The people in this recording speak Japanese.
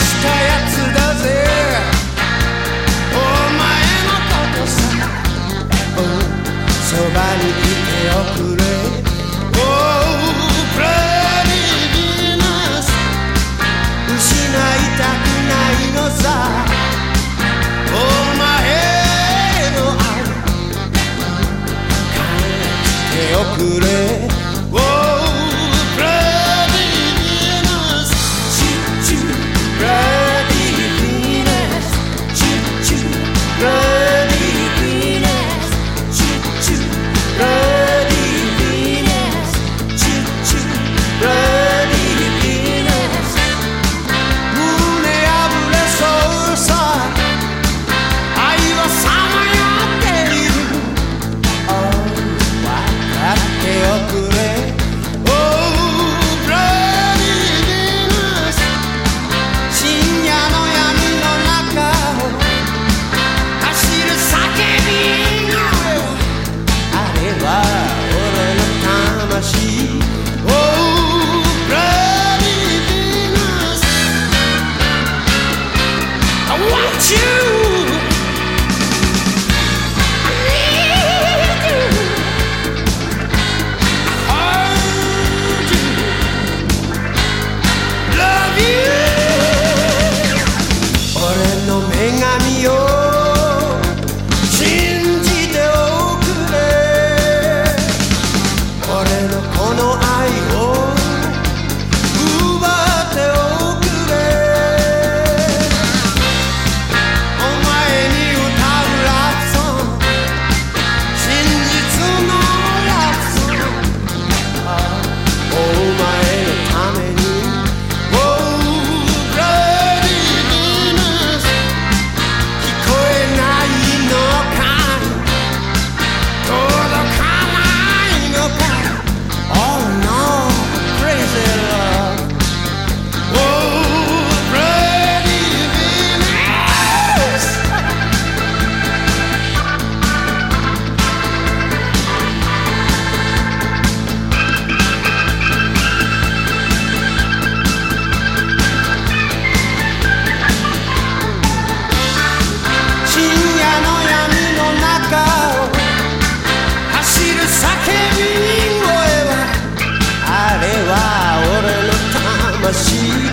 つだぜ。お前のことさ、お、そばにいておくれ。Oh, p r e t 失いたくないのさお前の愛感じておくれ。everything I'm. you.